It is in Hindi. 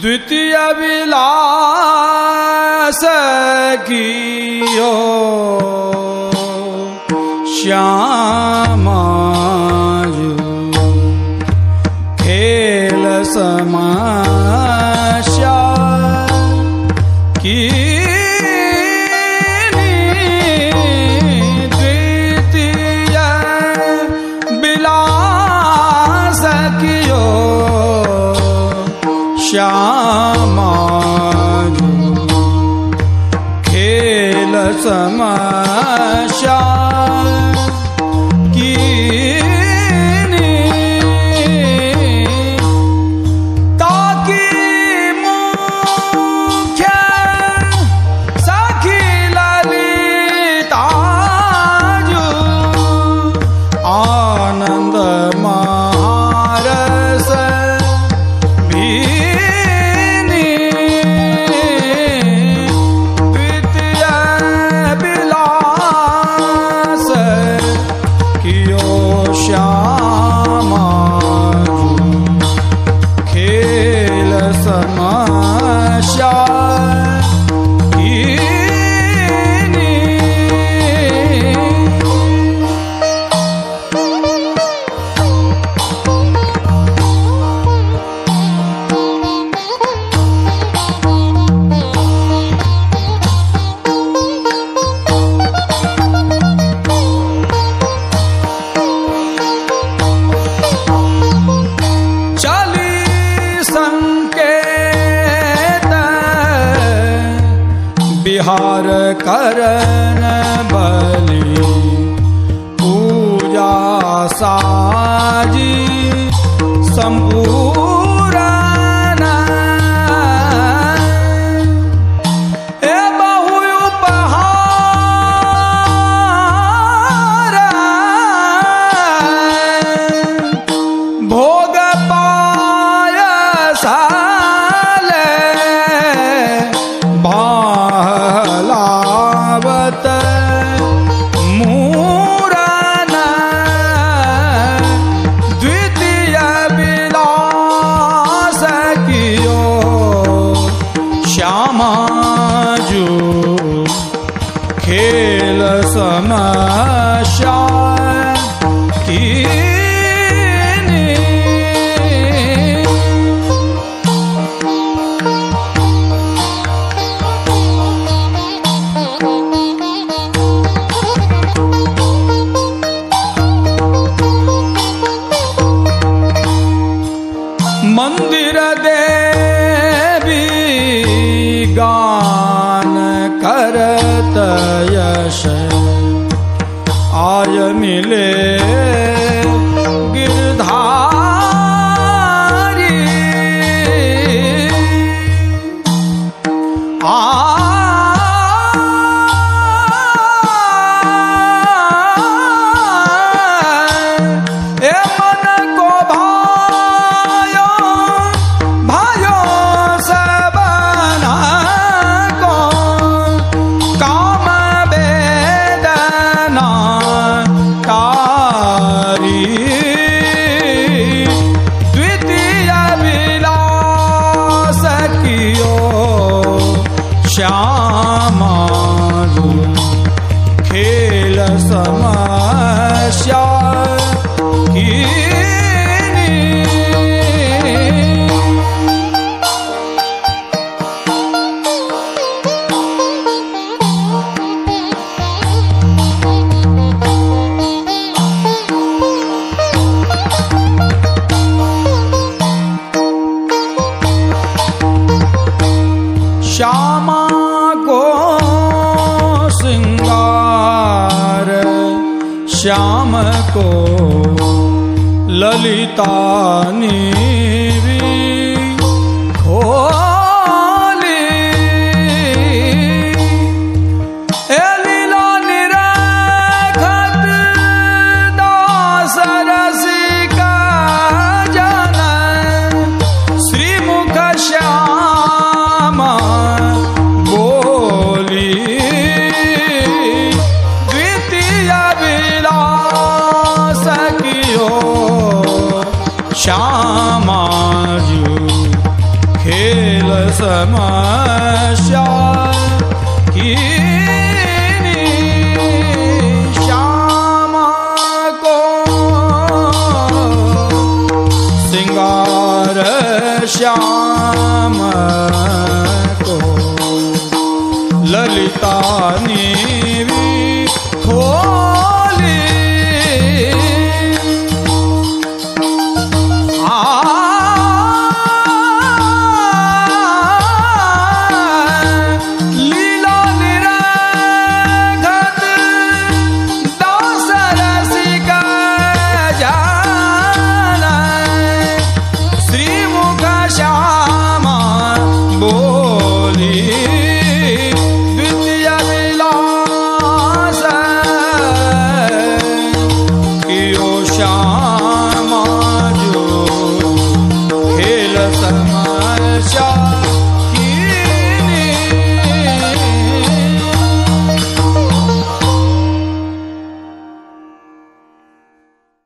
द्वितीय विला सखि श्यामा। शा विहार करन बलि पूजा साजी सम्पूर्ण आशा की मंदिर देवी गान करत ஆயமிலே श्यामा को श्याम को ललिता ने श्यामा खेल समस्या की श्यामा को सिंगार श्याम को ललिता नीवी।